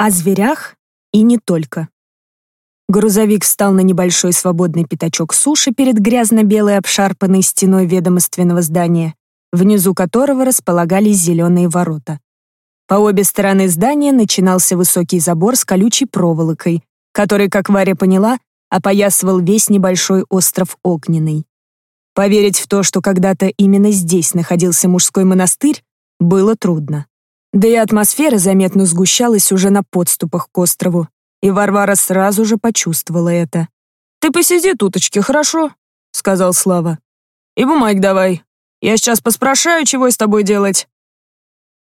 О зверях и не только. Грузовик встал на небольшой свободный пятачок суши перед грязно-белой обшарпанной стеной ведомственного здания, внизу которого располагались зеленые ворота. По обе стороны здания начинался высокий забор с колючей проволокой, который, как Варя поняла, опоясывал весь небольшой остров Огненный. Поверить в то, что когда-то именно здесь находился мужской монастырь, было трудно. Да и атмосфера заметно сгущалась уже на подступах к острову, и Варвара сразу же почувствовала это. «Ты посиди туточки, хорошо?» — сказал Слава. «И бумаг давай. Я сейчас поспрашаю, чего с тобой делать».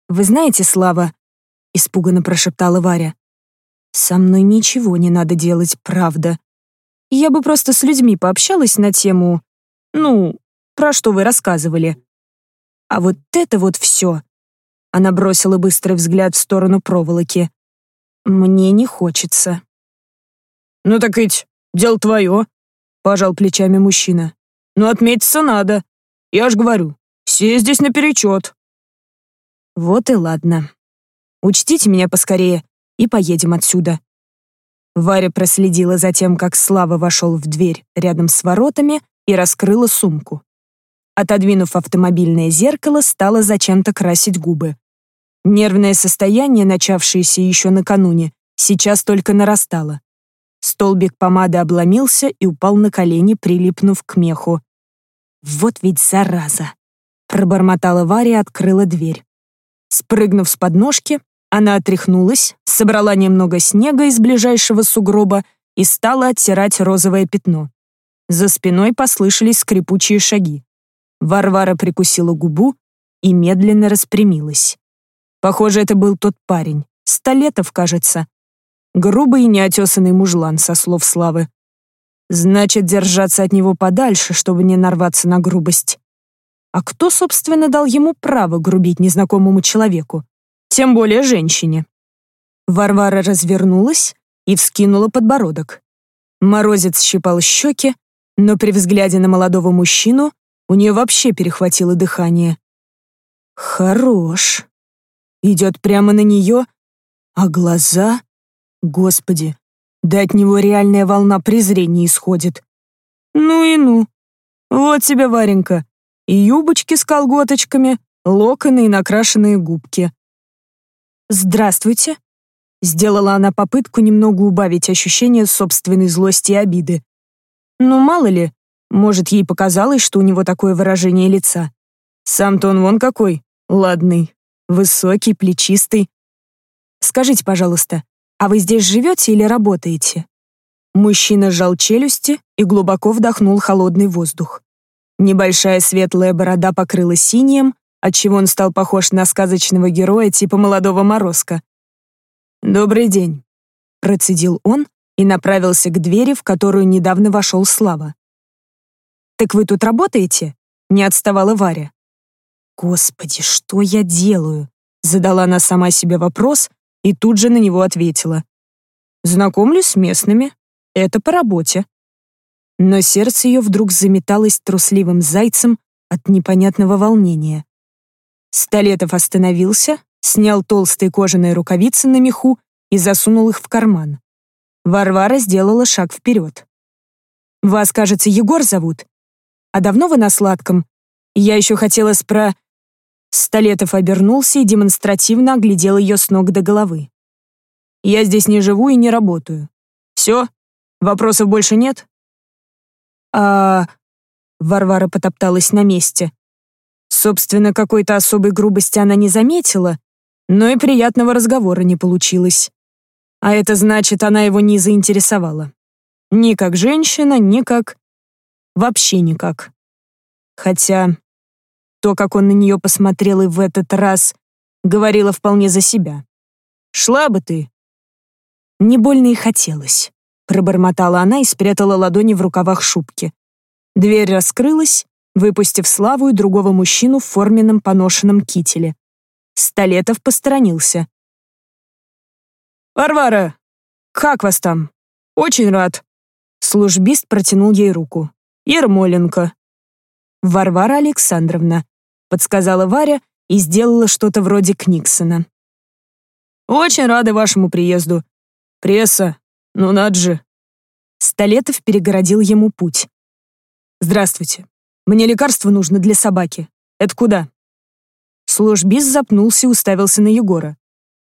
«Вы знаете, Слава», — испуганно прошептала Варя, «со мной ничего не надо делать, правда. Я бы просто с людьми пообщалась на тему, ну, про что вы рассказывали. А вот это вот все она бросила быстрый взгляд в сторону проволоки. «Мне не хочется». «Ну так ведь дело твое», — пожал плечами мужчина. «Ну отметиться надо. Я ж говорю, все здесь наперечет». «Вот и ладно. Учтите меня поскорее и поедем отсюда». Варя проследила за тем, как Слава вошел в дверь рядом с воротами и раскрыла сумку. Отодвинув автомобильное зеркало, стала зачем-то красить губы. Нервное состояние, начавшееся еще накануне, сейчас только нарастало. Столбик помады обломился и упал на колени, прилипнув к меху. «Вот ведь зараза!» Пробормотала Варя и открыла дверь. Спрыгнув с подножки, она отряхнулась, собрала немного снега из ближайшего сугроба и стала оттирать розовое пятно. За спиной послышались скрипучие шаги. Варвара прикусила губу и медленно распрямилась. Похоже, это был тот парень. Столетов, кажется. Грубый и неотесанный мужлан, со слов Славы. Значит, держаться от него подальше, чтобы не нарваться на грубость. А кто, собственно, дал ему право грубить незнакомому человеку? Тем более женщине. Варвара развернулась и вскинула подбородок. Морозец щипал щеки, но при взгляде на молодого мужчину у нее вообще перехватило дыхание. Хорош. Идет прямо на нее, а глаза... Господи, да от него реальная волна презрения исходит. Ну и ну. Вот тебе, Варенька, и юбочки с колготочками, локоны и накрашенные губки. «Здравствуйте», — сделала она попытку немного убавить ощущение собственной злости и обиды. Ну, мало ли, может, ей показалось, что у него такое выражение лица. Сам-то он вон какой, ладный. Высокий, плечистый. Скажите, пожалуйста, а вы здесь живете или работаете? Мужчина сжал челюсти и глубоко вдохнул холодный воздух. Небольшая светлая борода покрылась синим, отчего он стал похож на сказочного героя типа молодого Морозка. «Добрый день», — процедил он и направился к двери, в которую недавно вошел Слава. «Так вы тут работаете?» — не отставала Варя. «Господи, что я делаю?» Задала она сама себе вопрос и тут же на него ответила. «Знакомлюсь с местными. Это по работе». Но сердце ее вдруг заметалось трусливым зайцем от непонятного волнения. Столетов остановился, снял толстые кожаные рукавицы на меху и засунул их в карман. Варвара сделала шаг вперед. «Вас, кажется, Егор зовут? А давно вы на сладком? Я еще хотела спро...» Столетов обернулся и демонстративно оглядел ее с ног до головы. «Я здесь не живу и не работаю. Все? Вопросов больше нет?» «А...» Варвара потопталась на месте. Собственно, какой-то особой грубости она не заметила, но и приятного разговора не получилось. А это значит, она его не заинтересовала. Ни как женщина, ни как... Вообще никак. Хотя то, как он на нее посмотрел и в этот раз, говорило вполне за себя. «Шла бы ты!» Не больно и хотелось. Пробормотала она и спрятала ладони в рукавах шубки. Дверь раскрылась, выпустив Славу и другого мужчину в форменном поношенном кителе. Столетов посторонился. «Варвара, как вас там? Очень рад!» Службист протянул ей руку. «Ермоленко». «Варвара Александровна», подсказала Варя и сделала что-то вроде Книксона. Очень рады вашему приезду. Пресса, ну надо же». Столетов перегородил ему путь. «Здравствуйте. Мне лекарство нужно для собаки. Это куда?» Службист запнулся и уставился на Егора.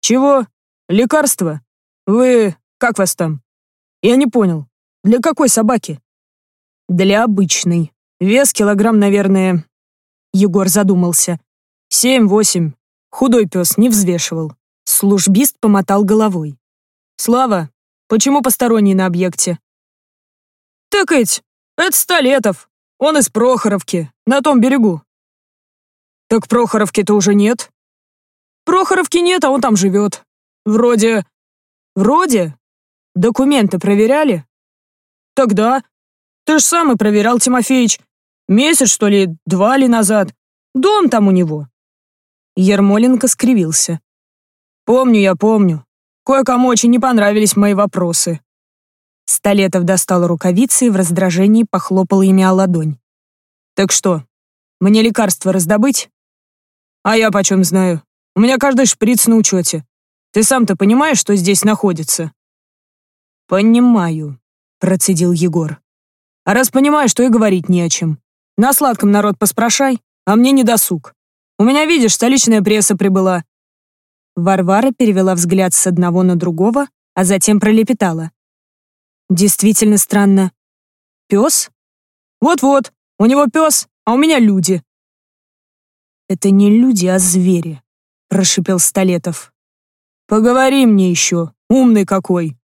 «Чего? Лекарство? Вы... как вас там?» «Я не понял. Для какой собаки?» «Для обычной. Вес килограмм, наверное...» Егор задумался. «Семь-восемь. Худой пес не взвешивал». Службист помотал головой. «Слава, почему посторонний на объекте?» «Так ведь, это Столетов. Он из Прохоровки, на том берегу. «Так Прохоровки-то уже нет?» «Прохоровки нет, а он там живет. Вроде...» «Вроде? Документы проверяли?» «Тогда. Ты ж сам и проверял, Тимофеич. Месяц, что ли, два ли назад. Дом там у него». Ермоленко скривился. «Помню я, помню. Кое-кому очень не понравились мои вопросы». Столетов достал рукавицы и в раздражении похлопал ими о ладонь. «Так что, мне лекарство раздобыть?» А я почем знаю? У меня каждый шприц на учете. Ты сам-то понимаешь, что здесь находится?» «Понимаю», — процедил Егор. «А раз понимаешь, то и говорить не о чем. На сладком народ поспрашай, а мне не досуг. У меня, видишь, столичная пресса прибыла». Варвара перевела взгляд с одного на другого, а затем пролепетала. «Действительно странно. Пес?» «Вот-вот, у него пес, а у меня люди. «Это не люди, а звери», — прошипел Столетов. «Поговори мне еще, умный какой!»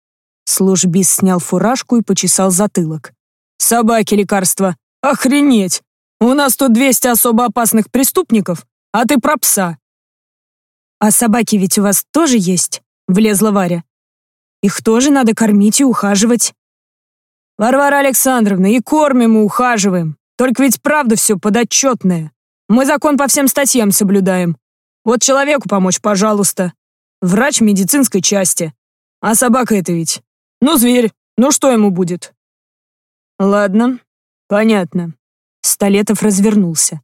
Службист снял фуражку и почесал затылок. «Собаки лекарства! Охренеть! У нас тут 200 особо опасных преступников, а ты про пса!» «А собаки ведь у вас тоже есть?» — влезла Варя. «Их тоже надо кормить и ухаживать». «Варвара Александровна, и кормим, и ухаживаем. Только ведь правда все подотчетное. Мы закон по всем статьям соблюдаем. Вот человеку помочь, пожалуйста. Врач медицинской части. А собака это ведь. Ну, зверь. Ну, что ему будет? Ладно, понятно. Столетов развернулся.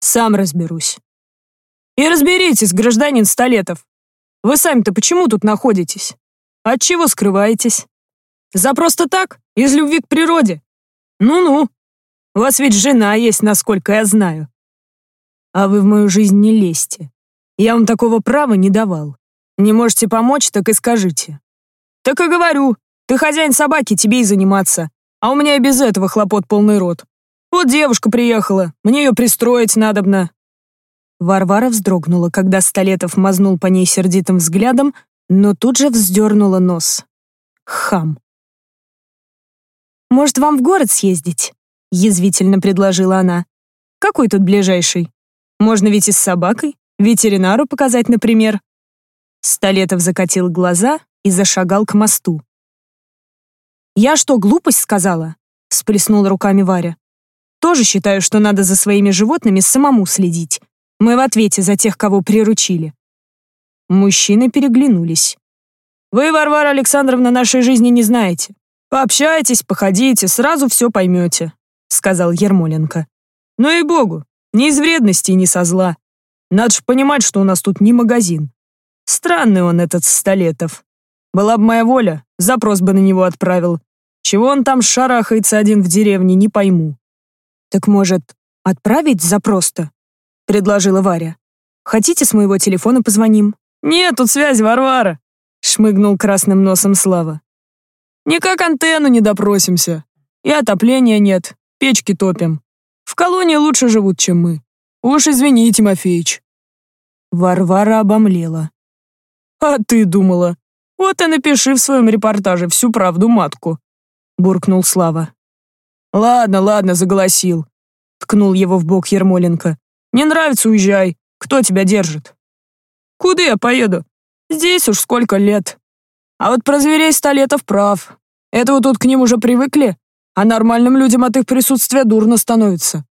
Сам разберусь. И разберитесь, гражданин Столетов. Вы сами-то почему тут находитесь? От чего скрываетесь? За просто так? Из любви к природе? Ну-ну. У вас ведь жена есть, насколько я знаю. А вы в мою жизнь не лезьте. Я вам такого права не давал. Не можете помочь, так и скажите. Так и говорю, ты хозяин собаки, тебе и заниматься. А у меня и без этого хлопот полный рот. Вот девушка приехала, мне ее пристроить надобно». Варвара вздрогнула, когда Столетов мазнул по ней сердитым взглядом, но тут же вздернула нос. Хам. «Может, вам в город съездить?» — язвительно предложила она. «Какой тут ближайший?» Можно ведь и с собакой, ветеринару показать, например. Столетов закатил глаза и зашагал к мосту. «Я что, глупость сказала?» — всплеснула руками Варя. «Тоже считаю, что надо за своими животными самому следить. Мы в ответе за тех, кого приручили». Мужчины переглянулись. «Вы, Варвара Александровна, нашей жизни не знаете. Пообщайтесь, походите, сразу все поймете», — сказал Ермоленко. «Ну и богу, не из вредности и не со зла. Надо ж понимать, что у нас тут не магазин. Странный он, этот Столетов. Была бы моя воля, запрос бы на него отправил. Чего он там шарахается один в деревне, не пойму. «Так, может, отправить запрос-то?» — предложила Варя. «Хотите, с моего телефона позвоним?» «Нет, тут связь, Варвара!» — шмыгнул красным носом Слава. «Никак антенну не допросимся. И отопления нет, печки топим. В колонии лучше живут, чем мы. Уж извини, Тимофеич». Варвара обомлела. «А ты думала? Вот и напиши в своем репортаже всю правду матку», — буркнул Слава. «Ладно, ладно, заголосил», — ткнул его в бок Ермоленко. «Не нравится, уезжай. Кто тебя держит?» «Куда я поеду? Здесь уж сколько лет. А вот про зверей Столетов прав. Это вот тут к ним уже привыкли, а нормальным людям от их присутствия дурно становится.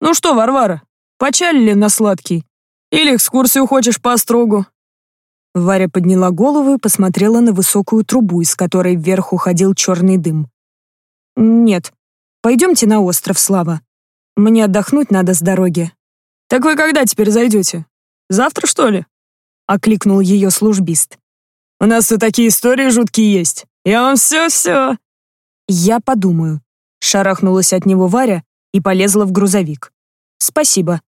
Ну что, Варвара, почалили на сладкий? Или экскурсию хочешь по острогу?» Варя подняла голову и посмотрела на высокую трубу, из которой вверх уходил черный дым. «Нет, пойдемте на остров, Слава. Мне отдохнуть надо с дороги». «Так вы когда теперь зайдете? Завтра, что ли?» — окликнул ее службист. У нас тут такие истории жуткие есть. Я вам все-все». «Я подумаю», — шарахнулась от него Варя и полезла в грузовик. «Спасибо».